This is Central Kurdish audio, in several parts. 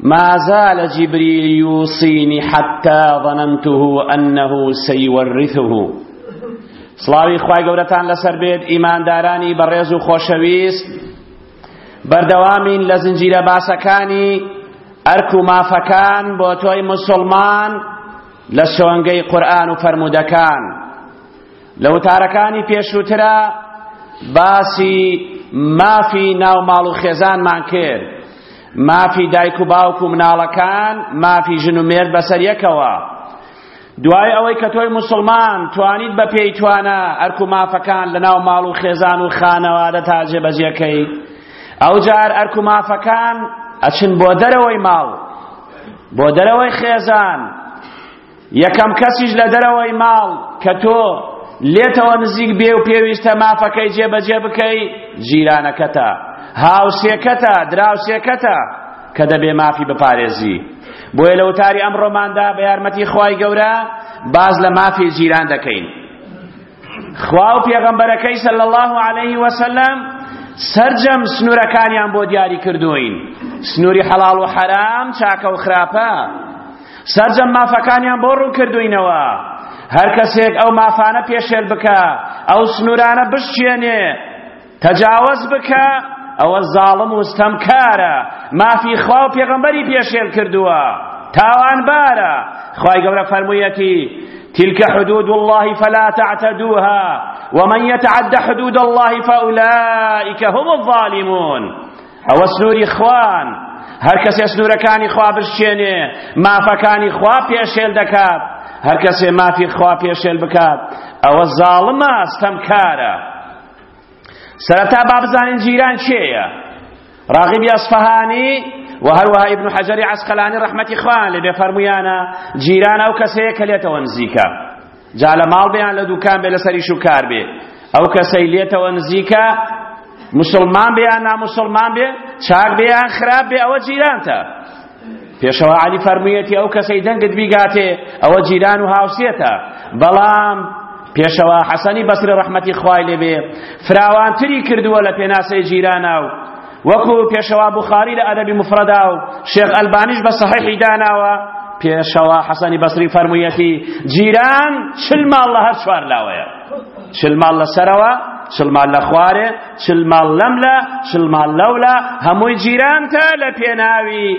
مازال جبريل يوصيني حتى ظننته أنه سيورثه سڵاوی خوای گەورەتان لەسەر بێت ئیماندارانی بەڕێز و خۆشەویست بەردەوامین لە زنجیرە باسەکانی ئەرک و مافەکان بۆ تۆی مسلمان لە سۆنگەی قورآن و فەرموودەکان لە وتارەکانی پێشووترا باسی مافی ناو ماڵ و خێزانمان کرد مافی دایک و باوک و مناڵەکان مافی ژن و مێرد بەسەر یەکەوە دوای ئەوەی کە تۆی مسلمان توانیت بە پێی توانە ئەرک و مافەکان لە ناو ماڵ و خێزان و خانەوادە تا جێبەجێکەی ئەو جار ئەرک و مافەکان ئەچن بۆ دەرەوەی ماڵ بۆ دەرەوەی خێزان یەکەم کەسیش لە دەرەوەی ماڵ کە تۆ لێتەوە نزیک بێ و پێویستە مافەکەی جێبەجێ بکەی جیرانەکەتە هاوسێکەتە دراوسێکەتە کە دەبێ مافی بپارێزی بۆیە لە وتاری ئەمڕۆماندا بە یارمەتی خوای گەورە باز لە مافی جیران دەکەین خوا و پێغەمبەرەکەی صلی الله علیه وسلم سەرجەم سنوورەکانیان بۆ دیاری کردوین سنووری حەڵاڵ و حەرام چاکە و خراپە سەرجەم مافەکانیان بۆ ڕوون کردوینەوە هەر کەسێک ئەو مافانە پێشێل بکە ئەو سنوورانە بشکێنێ تەجاوز بکە ئەوە زاڵم و ستەمکارە مافی خوا و پێغەمبەری پێشێل کردووە تاوانبارە خوای گەورە فەرموویەتی تلك حدود الله فلا تعتدوها ومن يتعد حدود الله فأولئك هم الظالمون أو سنور إخوان هر کسی سنورکانی خوا بشچێنێ مافەکانی خوا پێشێل دەکات هەر کەسێ مافی خوا پێشێل بکات ئەوە زاڵمە ستەمکارە سەرەتا با بزانین جیران کێیە ڕاغبی ئەسفەهانی و هەروەها ئیبن حەجەری عەسقەلانی ڕەحمەتی خوان لێ بێفەرمویانە جیران ئەو کەسەیە کە لێتەوە نزیکە جا لە ماڵ بێیان لە دوکان بێ لەسەر ئیش و کار بێ ئەو کەسەی لێتەوە نزیکە مسلمان بێ یان نامسلمان بێ چاک بێ یان خراپ بێ ئەوە جیرانتە پێشەوا عەلی فەرموویەتی ئەو کەسەی دەنگت بیگاتێ ئەوە جیران و هاوسێتە بەڵام پێشەوا حەسەنی بەسری ڕەحمەتی خوای لێبێ فراوانتری کردووە لە پێناسەی جیرانە و وەکو پێشەوا بخاری لە ئەدەبی مفرەدا و شێخ ئەلبانیش بە صحیحی داناوە پێشەوا حەسەنی بەسری فەرموویەتی جیران چل ماڵ لە هەر چوار لاوەیە چل ماڵ لە سەرەوە چل ماڵ لە خوارێ چل ماڵ لەملا چل ماڵ لەولا هەمووی جیرانتە لە پێناوی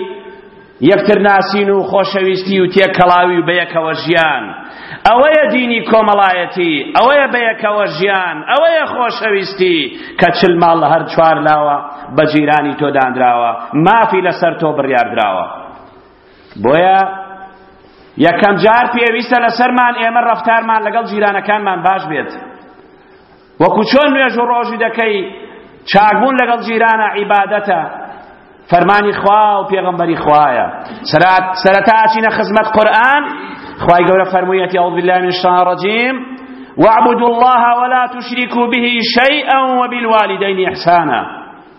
یەکتر ناسین و خۆشەویستی و تێکەڵاوی و بەیەکەوە ژیان ئەوەیە دینی کۆمەڵایەتی ئەوەیە بەیەکەوە ژیان ئەوەیە خۆشەویستی کە چل ماڵ لە هەر چوار لاوە بە جیرانی تۆ دانراوە مافی لەسەر تۆ بڕیاردراوە بۆیە یەکەم جار پێویستە لەسەرمان ئێمە ڕەفتارمان لەگەڵ جیرانەکانمان باش بێت وەکو چۆن نوێژ و ڕۆژی دەکەی چاکبوون لەگەڵ جیرانە عیبادەتە فەرمانی خوا و پێغەمبەری خوایە سەرەتا چینە خزمەت قورئان خوای گەورە فەرموویەتی ئەعوذ بالله من الشیطان الرجیم واعبدوا الله ولا تشركوا به شيئا وبالوالدين إحسانا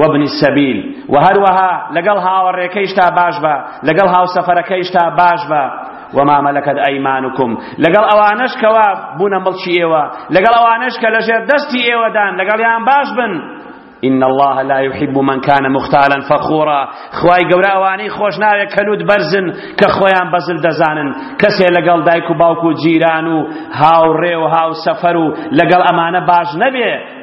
وابن السبیل، وە هەروەها لەگەڵ هاوەڕێکەیشتا باش بە، لەگەڵ هاوسەفەرەکەیشتا باش بە، وما ملکت ایمانکم، لەگەڵ ئەوانەش کەوا بوونە مڵکی ئێوە، لەگەڵ ئەوانەش کە لەژێر دەستی ئێوەدان لەگەڵیان باش بن، ان اللە لا یحب من کان مختالا فخورا، خوای گەورە ئەوانەی خۆش ناوێت کە لووت بەرزن کە خۆیان بەزل دەزانن، کەسێ لەگەڵ دایک و باوک و جیران و هاوڕێ و هاوسەفەر و لەگەڵ ئەمانە باش نەبێ،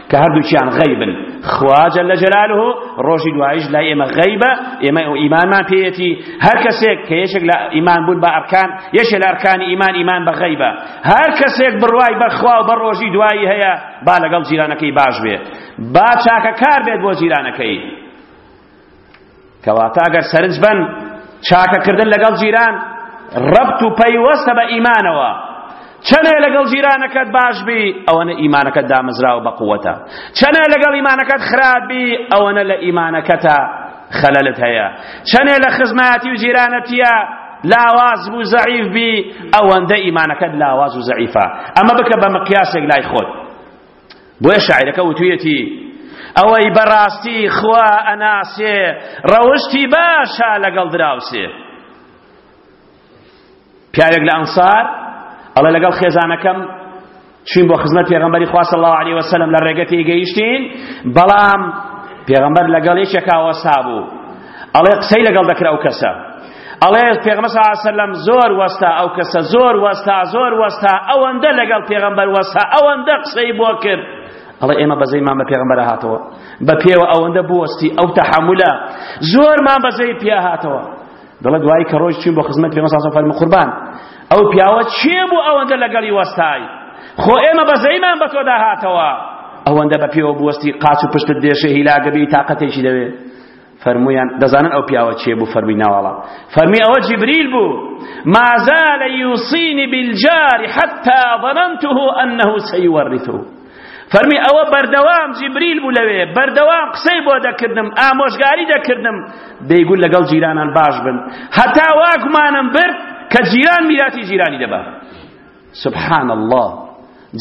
کە هەردووکیان غەیبن خوا جل جلاله ڕۆژی دوایش لای ئێمە غەیبە ئێمە ئیمانمان پێیەتی هەر کەسێک کە یەکێک لە ئیمان بوون بە ئەرکان یەکێک لە ئەرکانی ئیمان ئیمان بە غەیبە هەر کەسێک بڕوای بە خوا و بە ڕۆژی دوایی هەیە با لەگەڵ جیرانەکەی باش بێ با چاکەکار بێت بۆ جیرانەکەی کەواتە ئەگەر سەرنج بەن چاکەکردن لەگەڵ جیران ڕەبت و پەیوەستە بە ئیمانەوە چەنێ لەگەڵ جیرانەکەت باش بی ئەوەنە ئیمانەکەت دامەزراوە بە قووەتە چەنێ لەگەڵ ئیمانەکەت خراپ بی ئەوەنە لە ئیمانەکەتە خەلەلت هەیە چەنێ لە خزمایەتی و جیرانەتیە لاواز بوو زەعیف بی ئەوەندە ئیمانەکەت لاواز و زەعیفە ئەمە بکە بە مقیاسێک لای خۆت بۆیە شاعیرەکە وتویەتی ئەوەی بەڕاستی خوا ئەناسێ ڕەوشتی باشە لەگەڵ دراوسێ پیاوێک لە ئەنسار ئەڵێ لەگەڵ خێزانەکەم چین بۆ خزمەت پێغەمبەری خوا صلی الله علیه وسلم لە ڕێگە تێگەیشتین بەڵام پێغەمبەر لەگەڵ یەکێکا وەسا بوو ئەڵێ قسەی لەگەڵ دەکرا ئەو کەسە ئەڵێ پێغەمبەر صلی الله علیه وسلم زۆر وەستا ئەو کەسە زۆر وەستا زۆر وەستا ئەوەندە لەگەڵ پێغەمبەر وەستا ئەوەندە قسەی بۆ کرد ئەڵێ ئێمە بەزەیمان بە پێغەمبەر هاتەوە بە پێوە ئەوەندە بوەستی ئەو تەحەمولە زۆرمان بەزەی پیا هاتەوە دەڵێ دوایی کە ڕۆژ چین بۆ خزمەت پێغەمبەر صلی الله علیه وسلم قوربان ئەو پیاوە چێ بوو ئەوەندە لەگەڵی وەستای خۆ ئێمە بەزەیمان بە تۆدا هاتەوە ئەوەندە بە پێوە بوەستی قاچ و پشتت دێشێ هیلاگەبی تاقەتێکی دەوێت فەرموویان، دەزانن ئەو پیاوە چییە بۆ فەرمی ناواڵە؟ فەرمی، ئەوە جیبریل بوو، ما زال یوصینی بالجار حتی ظننته انه سیورثه فەرمی ئەوە بەردەوام جیبریل بوو لەوێ بەردەوام قسەی بۆ دەکردم ئامۆژگاری دەکردم دەیگوت لەگەڵ جیرانان باش بن هەتا واگومانم برد کە جیران میراتی جیرانی دەبا سبحان الله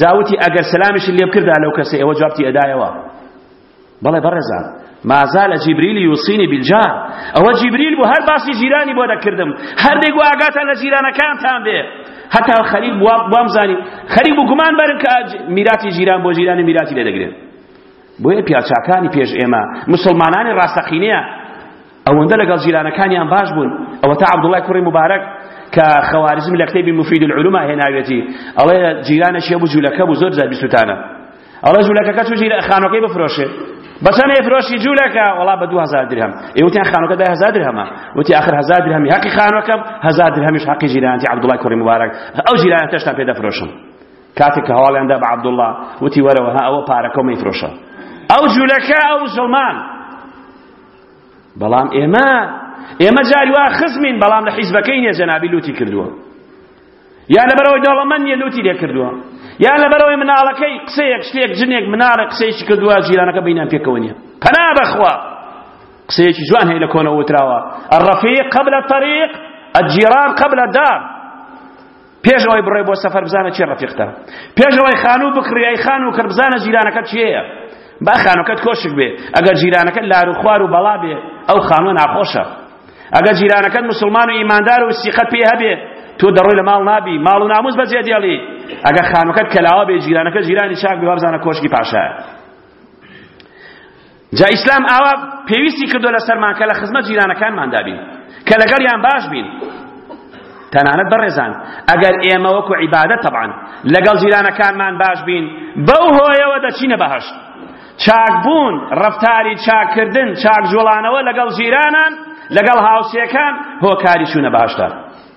جاوتی ئەگەر سەلامیشی لێ بکردا لەو کەسە ئێوە جوابتی ئەدایەوە بەڵێ بەڕێزان مازال جبریل یوسینی بالجار ئەوە جبریل بوو هەر باسی جیرانی بۆ دەکردم هەردێک و ئاگاتان لە جیرانەکانتان بێ هەتا خەریک بووە بوام زانی خەریک بوو گومان بەرن کە میراتی جیران بۆ جیرانی میراتی لێ دەگرێت بۆیە پیاچاکانی پێش ئێمە مسلمانانی ڕاستەقینەیە ئەوەندە لەگەڵ جیرانەکانیان باش بوون ئەوەتا عەبدوڵڵای کوڕی موبارەک کە خەوارزم لە کتێبی مفید العلوما هێناوێتی ئەڵێ جیرانەشی هەبوو جوولەکە بوو زۆر جار بیستوتانە ئەڵێ جوولەکەکە چوو جیرە خانوەکەی بفرۆشێ بەچەند ئەیفرۆشی جوولەکە وەڵا بە دوو هەزار درهەم ئێ وتیان خانوەکە دای هەزار درهەمە وتی ئاخر هەزار درهەمی حەقی خانوەکەم هەزار درهەمیش حەقی جیرانەتی عەبدوڵڵای کوڕی موبارەک ئەو جیرانەتەشتان پێ دەفرۆشم کاتێک کە هەواڵیان دا بە عەبدوڵڵا وتی وەرەوە ها ئەوە پارەکەم مەیفرۆشە ئەو جوولەکە ئەو مسلمان بەڵام ئێمە ئێمە جاری وا خزمین بەڵام لە حیزبەکەی نیە جەنابی لوتی کردووە یا لەبەرەوەی دەوڵەمەند نیە لوتی لێ کردووە یا لەبەرەوەی مناڵەکەی قسەیەک شتێک جنێک مناڵێک قسەیەکی کردووە جیرانەکە بینیان پێکەوە نیە پەنا بەخوا قسەیەکی جوان هەیە لە کۆنە وتراوە الرفیق قبل الطريق الجيران قبل الدار پێش ئەوەی بڕۆی بۆ سەفەر بزانە کێ ڕەفیقتە پێش ئەوەی خانوو بکڕی ئەی خانوو کڕ بزانە جیرانەکەت کێیە با خانووکەت کۆشک بێ ئەگەر جیرانەکەت لار و خوار و بەڵا بێ ئەو خانووە ناخۆشە ئەگەر جیرانەکەت مسلمان و ئیماندار و سیقەت پێ هەبێ تۆ دەڕۆی لە ماڵ نابی ماڵ و ناموس بەجێ دێڵی ئەگەر خانووکەت کەلاوە بێ جیرانەکە جیرانی چاک بێ وابزانە کۆشکی پاشایە جا ئیسلام ئاوا پێویستی کردووە لەسەرمان کە لە خزمەت جیرانەکانماندا بین کە لەگەڵیان باش بین تەنانەت بەڕێزان ئەگەر ئێمە وەکو عیبادە تەبعان لەگەڵ جیرانەکانمان باش بین بەو هۆیەوە دەچینە بەهەشت چاکبوون ڕفتاری چاککردن چاک جوڵانەوە لەگەڵ جیرانان لەگەڵ هاوسێکان هۆکاری چوونە باشتە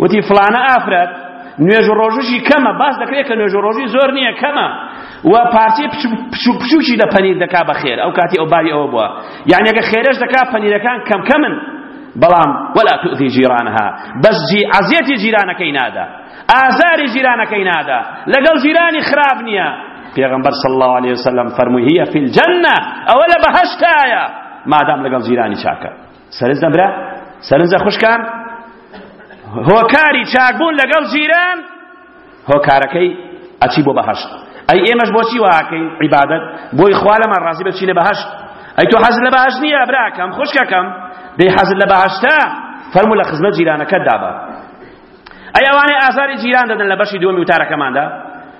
وتی فڵانە ئافرەت نوێژ و ڕۆژوشی کەمە باس دەکرێت کە نوێژ و ڕۆژی زۆر نییە کەمە و پارچەی بچوک بچوکی لە پەنیر دەکا بە خێر ئەو کاتی ئەو باوی ئەوە بووە یعنی ئەگە خێرەش دەکا پەنیرەکان کەم کەمن بەڵام ولا تؤذی جیرانها بەس جی عەزیەتی جیرانەکەی نادا ئازاری جیرانەکەی نادا لەگەڵ جیرانی خراپ نییە پێغەمبەر صلی الله علیه وسلم فەرمووی هی فی الجنە ئەوە لە بەهەشتایە مادام لەگەڵ جیرانی چاکە سەرنج دەن برا سەرنجە خوشکان هۆکاری چاکبوون لەگەڵ جیران هۆکارەکەی ئەچی بۆ بەهەشت ئەی ئێمەش بۆچی واکەین عیبادەت بۆی خوا لەمان ڕازی بچینە بەهەشت ئەی تۆ حەز لە بەهەشت نییە براکەم خوشکەکەم دەی حەز لە بەهەشتە فەرموو لە خزمەت جیرانەکەت دابە ئەی ئەوانەی ئازاری جیران دەدەن لە بەشی دووەمی وتارەکەماندا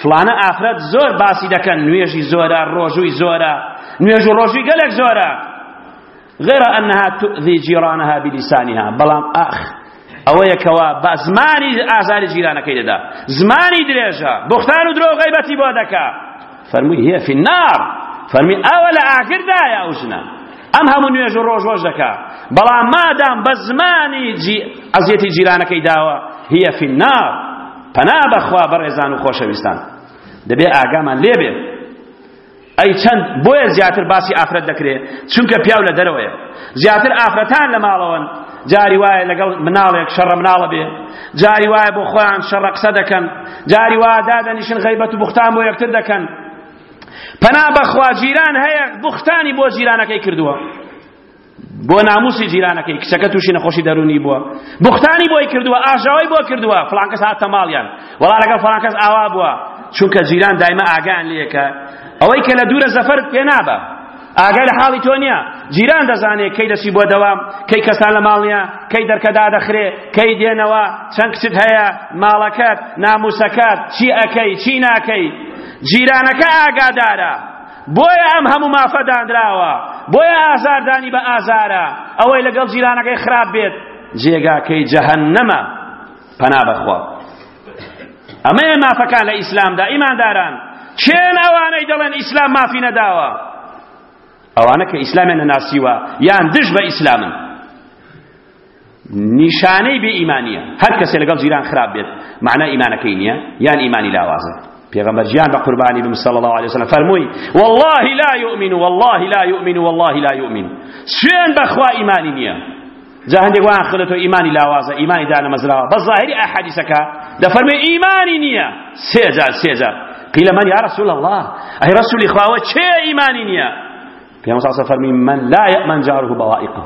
فڵانە ئافرەت زۆر باسی دەکەن نوێژی زۆرە ڕۆژووی زۆرە نوێژ و ڕۆژووی گەلێک زۆرە غير أنها تؤذي جيرانها بلسانها بەڵام ئاخ ئەوەیە کەوا بە زمانی ئازاری جیرانەکەی دەدا زمانی درێژە بوختان و درۆ غیبەتی بۆ دەکا فەرمووی هێ فی النار فەرمی ئەوە لە ئاگردایە ئەو ژنە ئەم هەموو نوێژ و ڕۆژ ڕۆژ دەکا بەڵام مادام بە زمانی ئەزیەتی جیرانەکەی داوە هیە فی النار پەنا بەخوا بەڕێزان و خۆشەویستان دەبێ ئاگامان لێبێ ئەی چەند بۆیە زیاتر باسی ئافرەت دەکرێت چونکە پیاو لە دەرەوەیە زیاتر ئافرەتان لە ماڵەوەن جاری وایە لەگەڵ مناڵێک شەڕە مناڵە بێ جاری وایە بۆ خۆیان شەڕە قسە دەکەن جاری وایە دادەنیشن غیبەت و بوختان بۆ یەکتر دەکەن پەنا بەخوا جیران هەیە بوختانی بۆ جیرانەکەی کردووە بۆ ناموسی جیرانەکەی کچەکە تووشی نەخۆشی دەروونی بووە بوختانی بۆی کردووە ئاژاوی بۆ کردووە فڵان کەس هاتە ماڵیان وەڵا لەگەڵ فڵان کەس ئاوا بووە چونکە جیران دایمە ئاگایان لێکە ئەوەی کە لە دوورە زەفەرت پێ نابە ئاگای لە حاڵی تۆ نییە جیران دەزانێت کەی دەچی بۆ دەوام کەی کەسان لە ماڵ نییە کەی دەرکەدا دەخرێ کەی دێنەوە چەند کچت هەیە ماڵەکەت ناموسەکەت چی ئەکەی چی ناکەی جیرانەکە ئاگادارە بۆیە ئەم هەموو مافە دانراوە، بۆیە ئازاردانی بە ئازارە، ئەوەی لەگەڵ جیرانەکەی خراپ بێت جێگاکەی جەهەنەمە، پەنا بەخوا. ئەمەیە مافەکان لە ئیسلامدا، ئیمانداران کێن ئەوانەی دەڵێن ئیسلام مافی نەداوە؟ ئەوانە کە ئیسلامیان نەناسیوە یان دژ بە ئیسلامن. نیشانەی بێ ئیمانیە هەر کەسێ لەگەڵ جیران خراپ بێت معنای ئیمانەکەی نییە یان ئیمانی لاوازە پێغەمبەر گیان بە قوربانی بم صلی الله علیه وسلم فەرمووی والله لا یؤمن والله لا یؤمن والله لا یؤمن سوێن بەخوا ئیمانی نییە جا هەندێک وایان خلێتەوە ئیمانی لاوازە ئیمانی دانەمەزراوە بە ظاهری ئەحادیسەکە دەفەرمێ ئیمانی نییە سێجار سێجار قیل من یا رسول الله ئەی رسولی خواوە چێ ئیمانی نییە پێغەمبەر صلی الله علیه وسلم فەرمی من لا یأمن جاره بوائقه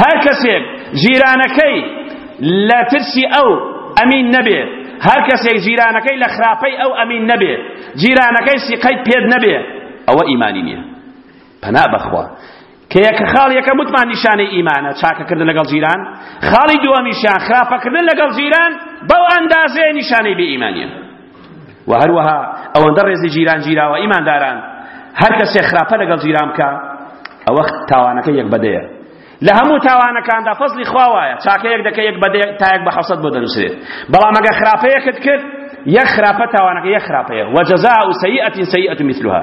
هەر کەسێک جیرانەکەی لە ترسی ئەو ئەمین نەبێ هەر کەسێک جیرانەکەی لە خراپەی ئەو ئەمین نەبێ جیرانەکەی سیقەی پێت نەبێ ئەوە ئیمانی نییە پەنا بەخوا کە یەکە خاڵ یەکە متمان نیشانەی ئیمانە چاکەکردن لەگەڵ جیران خاڵی دووەمیشیان خراپەکردن لەگەڵ جیران بەو ئەندازەیە نیشانەی بێ ئیمانیە وە هەروەها ئەوەندە ڕێزی جیران گیراوە ئیمانداران هەر کەسێ خراپە لەگەڵ جیران بکا ئەوە تاوانەکە یەک بەدەیە لە هەموو تاوانەکاندا فەزلی خوا وایە چاکەیەک دەکە یەک بەدەیە تا یەک بە حەسەد بۆ دەنووسرێت بەڵام ئەگەر خراپەیەکت کرد یەک خراپە تاوانەکە یەک خراپەیە وە جەزاء سەیئەتین سەیئەت مثلها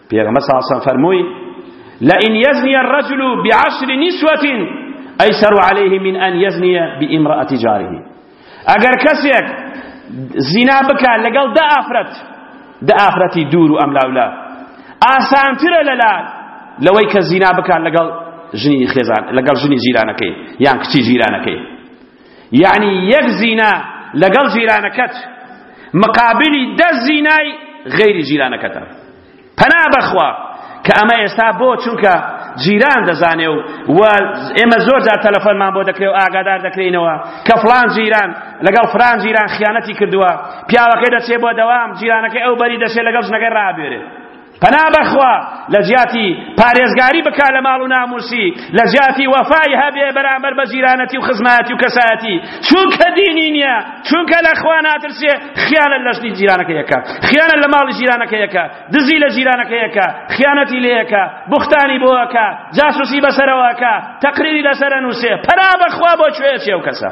پێغەمبەر صلی اللە علیە وسلم فەرمووی لئن یزنی الرجل بعشر نسوة ایسر علیه من ان یزنی بامرأة جاره ئەگەر کەسێک زینا بکات لەگەڵ دە ئافرەت دە ئافرەتی دوور و ئەملاولا ئاسانترە لەلا لەوەی کە زینا بکات لەگەڵ ژنی خێزان لەگەڵ ژنی جیرانەکەی یان کچی جیرانەکەی یەعنی یەک زینا لەگەڵ جیرانەکەت مقابلی دە زینای غەیری جیرانەکەتە پەنا بەخوا کە ئەمە ئێستا بۆ چونکە جیران دەزانێ و و ئێمە زۆر جار تەلەفۆنمان بۆ دەکرێ و ئاگادار دەکرینەوە کە فلان جیران لەگەڵ فران جیران خیانەتی کردووە پیاوەکەی دەچێ بۆ دەوام جیرانەکەی ئەو بەری دەچێ لەگەڵ ژنەکەی ڕابێرێ پەنا بەخوا لەجیاتی پارێزگاری بکا لە ماڵ و ناموسی لەجیاتی وەفای هەبێ بەرامبەر بە جیرانەتی و خزمایەتی و کەسایەتی چونکە دینی نیە چونکە لەخوا ناترسێ خیانەت لە ژنی جیرانەکەی ئەکا خیانەت لە ماڵی جیرانەکەی ئەکا دزی لە جیرانەکەی ئەکا خیانەتی لێ ئەکا بوختانی بۆ ئەکا جاسوسی بەسەرەوە ئەکا تەقریری لەسەر ئەنوسێ پەنا بەخوا بۆ کوێ ئەچێ ئەو کەسە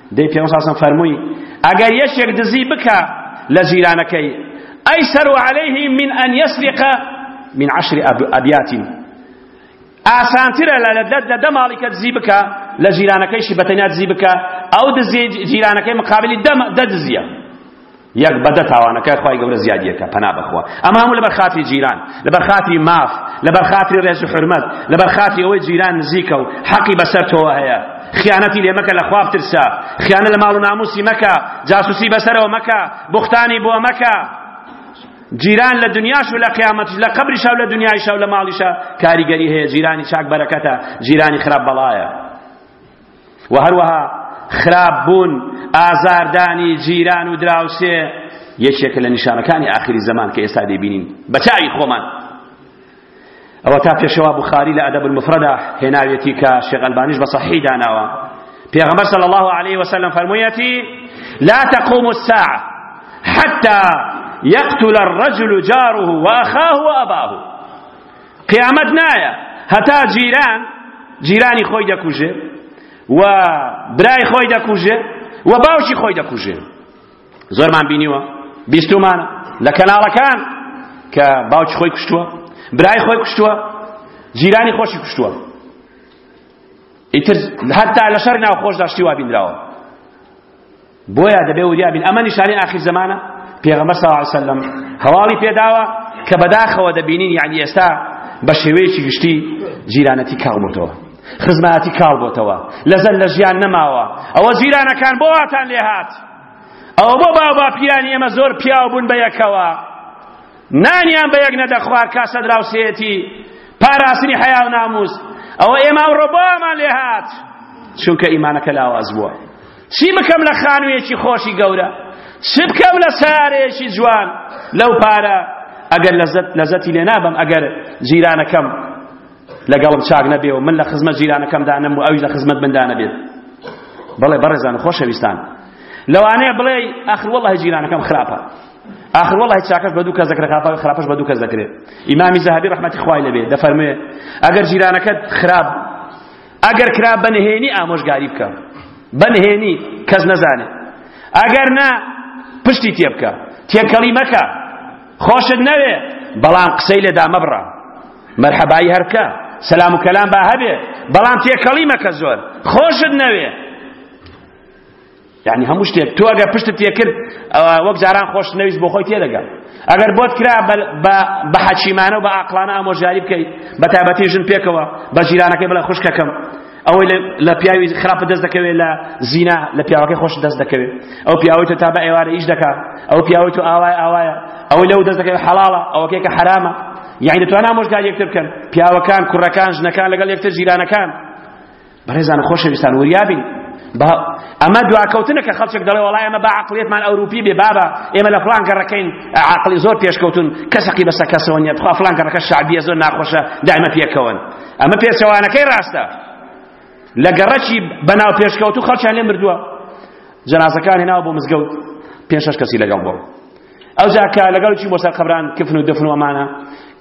دەی پێغەمبەر صلی الله علیه و سلم فەرمووی ئەگەر یەکێک دزی بکا لە جیرانەکەی ئەیسەر علیه من ان یسرق من عشر ابیات ئاسانترە لە دە ماڵی کە دزی بکا لە جیرانەکەیشی بەتەنیا دزی بکا ئەو دزی جیرانەکەی مقابلی دە دزیە یەک بە دە تاوانەکای خوای گەورە زیادی ئەکا پەنا بەخوا ئەمە هەموو لەبەر خاتری جیران لەبەر خاتری ماف لەبەر خاتری ڕێز و حرمەت لەبەر خاتری ئەوەی جیران نزیکە و حەقی بەسەر تۆوە هەیە خیانەتی لێ مەکە لە خوا بترسە خیانە لە ماڵ و ناموسی مەکە جاسوسی بەسەرەوە مەکە بوختانی بۆ مەکە جیران لە دنیاش و لە قیامەت لە قبریشا و لە دنیایشا و لە ماڵیشا کاریگەری هەیە جیرانی چاک بەرەکەتە جیرانی خراپ بەڵایە وە هەروەها خراپ بوون ئازاردانی جیران و دراوسێ یەکێکە لە نیشانەکانی ئاخری زەمان کە ئێستا دەیبینین بە چاوی خۆمان ئەوە تا پێشەوا بخاری لە ئەدەب المفرەدا هێناوێتی کە شێخ ئەلبانیش بە صحیح داناوە پێغەمبەر صلی الله علیه وسلم فەرموویەتی لا تقوم الساعة حتى يقتل الرجل جاره وأخاه وأباه قیامەت نایە هەتا جیران جیرانی خۆی دەکوژێ و برای خۆی دەکوژێ و باوکی خۆی دەکوژێ زۆرمان بینیوە بیستومانە لە کەناڵەکان کە باوکی خۆی کوشتووە برای خۆی کوشتووە جیرانی خۆشی کوشتووە ئیتر هەتا لە شەر ناوخۆشدا شتی وا بینراوە بۆیە دەبێ وریا بین ئەمە نیشانەی ئاخیر زەمانە پێغەمبەر صلی الله علیه وسلم هەواڵی پێداوە کە بەداخەوە دەبینین یعنی ئێستا بە شێوەیەکی گشتی جیرانەتی کاڵ بۆتەوە خزمەتی کاڵ بۆتەوە لەزەن لە ژیان نەماوە ئەوە جیرانەکان بۆ واتان لێ هات ئەوە بۆ باو باپیرانی ئێمە زۆر پیاو بوون بە یەکەوە نانیان بە یەک نەدەخوار کاسە دراوسێتی پاراستنی حیا و ناموس ئەوە ئێمە ئەوڕۆ بۆمان لێ هات چونکە ئیمانەکە لاواز بووە چی بکەم لە خانوویەکی خۆشی گەورە؟ چ بکەم لە سەیارەیەکی جوان؟ لەو پارە ئەگەر لەزەت لەزەتی لێ نابەم ئەگەر جیرانەکەم لەگەڵم چاک نەبێ و من لە خزمەت جیرانەکەمدا نەم و ئەویش لە خزمەت مندا نەبێت بەڵێ بەڕێزان خۆشەویستان لەوانەیە بڵێ ئاخر وەڵی جیرانەکەم خراپە آخر والله چاکەش بە دوو کەس دەکرێت خراپە خراپەش بە دوو کەس دەکرێت ئیمامی زەهەبی ڕەحمەتی خوای لەبێ دەفەرموێ ئەگەر جیرانەکەت خراپ ئەگەر کرا بە نهێنی ئامۆژگاری بکە بە نهێنی کەس نەزانێ ئەگەر نا پشتی تێ بکە تێکەڵی مەکە خۆشت نەوێ بەڵام قسەی لە دامەبڕە مەرحەبایی هەرکە سەلام و کەلام با هەبێ بەڵام تێکەڵی مەکە زۆر خۆشت نەوێ یعنی هەموو شتێک تۆ ئەگەر پشتت تێکرد وەک جاران خۆش نەویست بۆ خۆی تێدەگەم ئەگەر بۆت کرا بە حەچیمانە و بە ئاقلانە ئامۆژگاری بکەیت بە تابەتی ژن پێکەوە بە ژیرانەکەی بڵێ خوشکەکەم ئەوەی لە پیاوی خراپە دەست دەکەوێت لە زینا لە پیاوەکەی خۆش دەست دەکەوێت ئەو پیاوەی تۆ تا بە ئێوارە ئیش دەکات ئەو پیاوەی تۆ ئاوای ئاوایە ئەوەی لەو دەست دەکەوێت حەڵاڵە ئەوەکەی کە حەرامە یعنی دەتوانن ئامۆژگاری یەکتر بکەن پیاوەکان کوڕەکان ژنەکان لەگەڵ یەکتر ژیرانەکان بەڕێزان و خۆشەویستان وریابین بە ئەمە دواکەوتنە کە خەڵچێک دەڵێ وڵای ئەمە بە عقلیتمان ئەوروپی بێ بابە ئێمە لە فلان گەڕەکەین عقلی زۆر پێشکەوتون کەسەقی بەسە کەسەوە نیە بخوا فلان گەڕەکە شعبیە زۆر ناخۆشە دائمە پێکەوەن ئەمە پێچەوانەکەی ڕاستە لە گەڕەکی بەناو پێشکەوتو خەڵچیان لێ مردووە جەنازەکان هێناوە بۆ مزگەوت پێنج شەش کەسی لەگەڵ بوو ئەوجا کە لەگەڵ چی بۆ سەر قەبران کفن و دفن و ئەمانە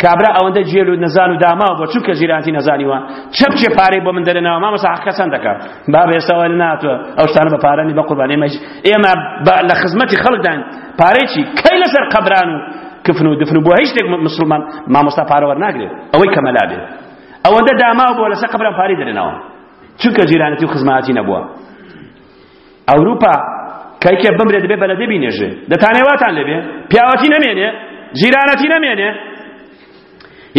کابرا ئەوەندە جێل و نەزان و داماو بۆ چونکە ژیرانتی نەزانیوە چەپ چێ پارەی بۆ من دەرێنەوە مامە ساحەکە چەند دەکات با بێسەوە ناتوە ئەو شتانە بە پارەنی بە قوربان ئێمە ئێمە لە خزمەتی خەڵکدان پارەی چی کەی لەسەر قەبران و کفن و دفن و بۆ هیچ شتێک مسلمان مامۆستا پارە وەرناگرێت ئەوەی کەمەلا بێت ئەوەندە داماو بۆ لەسەر قەبران پارەی دەرێنەوە چونکە جیرانەتی و خزمەتی نەبووە ئەوروپا کەیکێ بمرێ دەبێ بەلەدێ بینێژێ دەتانێ واتان لێبێ پیاوەتی نەمێنێ جیرانەتی نەمێنێ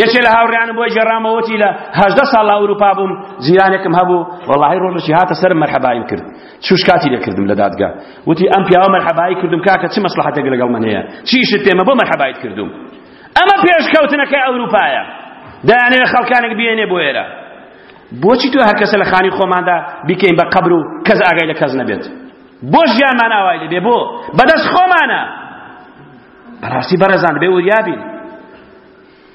یەکێ لە هاوڕیانم بۆی گەڕامەوەتی لە هەژدە ساڵ لە ئەوروپا بووم جیرانێکم هەبوو وەڵاهی ڕۆژێکی هاتە سەرم مەرحەبایم کرد چ شکاتی لێ کردم لە دادگا وتی ئەم پیاوە مەرحەبایی کردم کاکە چ مەسڵەحەتێک لەگەڵ من هەیە چی ئیشت پێمە بۆ مەرحەبایت کردوم ئەمە پێشکەوتنەکەی ئەوروپایە دەیانەوێ خەڵکانێک بێنێ بۆ ئێرە بۆچی تۆ هەرکەسە لە خانی خۆماندا بیکەین بە قەبر و کەس ئاگای لە کەس نەبێت بۆ ژیانمان ئاوای لەبێ بۆ بەدەست خۆمانە بەڕاستی بەڕێزان بێ وریابین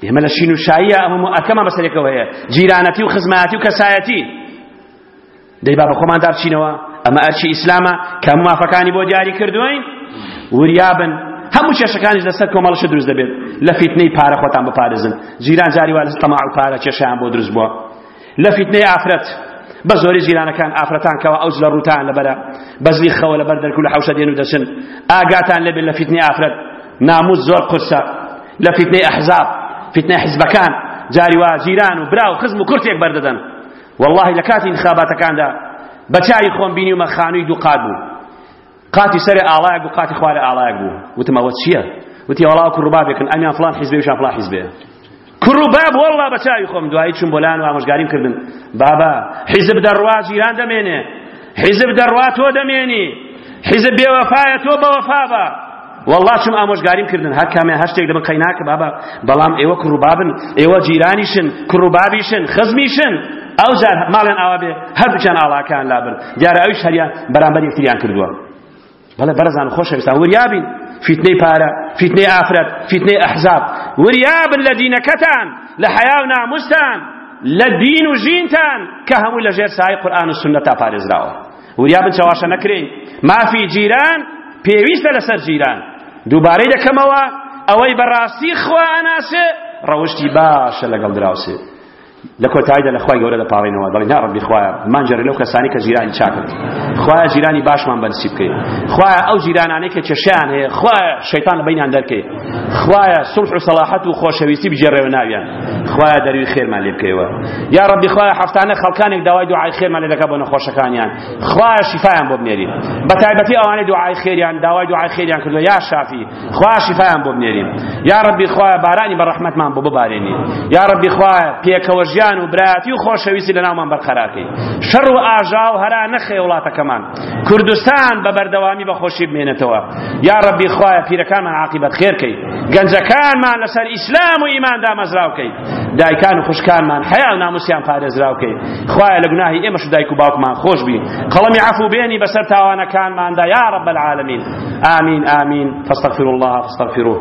ئێمە لە شین و شاییە ئەمە ئەکەمە بەسەرێکەوە هەیە جیرانەتی و خزمایەتی و کەسایەتی دەی با بە خۆمان دابچینەوە ئەمە ئەرچی ئیسلامە کە هەموو مافەکانی بۆ دیاری کردوین وریابن هەموو کێشەکانیش لەسەر کۆمەڵشە دروست دەبێت لە فیتنەی پارە خۆتان بپارێزن جیران جاری وا تەماع و پارە کێشیان بۆ دروست بووە لە فیتنەی ئافرەت بە زۆری جیرانەکان ئافرەتان کەوا ئەوج لە ڕووتان لەبەرە بەزلی خەوە لەبەر دەرک و لە حەوشە دێن و دەچن ئاگاتان لەبێت لە فیتنەی ئافرەت ناموس زۆر قورسە لە فیتنەی ئەحزاب فیتنەی حزبەکان جاری وا جیران و برا و خزم و کورتێک بەردەدەن واللهی لە کاتی انتخاباتەکاندا بە چاوی خۆم بینیومە خانووی دووقات بوو قاتی سەرێ ئاڵایەک بوو قاتی خوارێ ئاڵایەک بوو وتم ئەوە چییە وتی وەڵا ئەو کوڕبابێکن ئەمیان فڵان حیزبێ ویشان فڵان حیزبێ کوڕباب وەڵا بە چاوی خۆم دوایی چوم بۆ لایان و ئامۆژگاریم کردن بابا حیزب دەڕوا جیران دەمێنێ حیزب دەڕوا تۆ دەمێنی حیزب بێوەفایە تۆ بەوەفا بە وەڵڵا چوم ئامۆژگاریم کردن هەر کامیان هەر شتێک دەبن قەیناکە بابە بەڵام ئێوە کوڕ و بابن ئێوە جیرانیشن کوڕ و بابیشن خزمیشن ئەو جار ماڵێن ئاوا بێ هەردووکیان ئاڵاکان لابن دیارە ئەویش هەریان بەرامبەر یەکتریان کردووە بەڵێ بەرەزان خۆشەویستان وریابین فیتنەی پارە فیتنەی ئافرەت فیتنەی ئەحزاب وریابن لە دینەکەتان لە حەیا و ناموستان لە دین و ژینتان کە هەمووی لەژێر سایەی قورئان و سوننەتا پارێزراوە وریا بن چەواشە نەکرێین مافی جیران پێویستە لەسەر جیران دووبارەی دەکەمەوە ئەوەی بەڕاستی خوا ئەناسێ ڕەوشتی باشە لەگەڵ دراوسێ لە کۆتاییدا لە خوای گەورە دەپاڕێنەوە دەڵێن یا ڕەبی خوایە بمانجێڕی لەو کەسانی کە جیرانی چاکن خوایە جیرانی باشمان بەنسیب بکەی خوایە ئەو جیرانانەی کە کێشیان هەیە خوایە شەیتان لە بینیان دەرکەی خوایە سوڵح و سەڵاحەت و خۆشەویستی بگێڕێەوە ناویان خوایە دەروی خێرمان لێ بکەیەوە یا ڕەبی خوایە هەفتانە خەڵکانێک داوای دوعای خێرمان لێ دەکات بۆ نەخۆشەکانیان خوایە شیفایان بۆ بنێری بە تایبەتی ئەوانەی دوعای خێریان داوای دوعای خێریان کردو یا شافی خوایە شیفایان بۆ بنێری یا ڕەبی خوایە بارانی بە ڕەحمەتمان بۆ ببارێنی یا ڕەبی خوایە پێکەوە ژیان و برایەتی و خۆشەویستی لەناومان بەرقەرارکەی شەڕ و ئاژاو هەرا نەخەی وڵاتەکەمان کوردستان بە بەردەوامی بە خۆشی بمێنێتەوە یاڕەبی خوایە پیرەکانمان عاقیبەت خێر کەی گەنجەکانمان لەسەر ئیسلام و ئیمان دامەزراو کەی دایکان و خوشکانمان حیا و ناموسیان پارێزراو کەی خوایە لە گوناهی ئێمەش و دایک و باوکمان خۆش بی قەڵەمی عەفو بێنی بەسەر تاوانەکانماندا یا رب العالمین آمین آمین فاستغفر الله فاستغفروه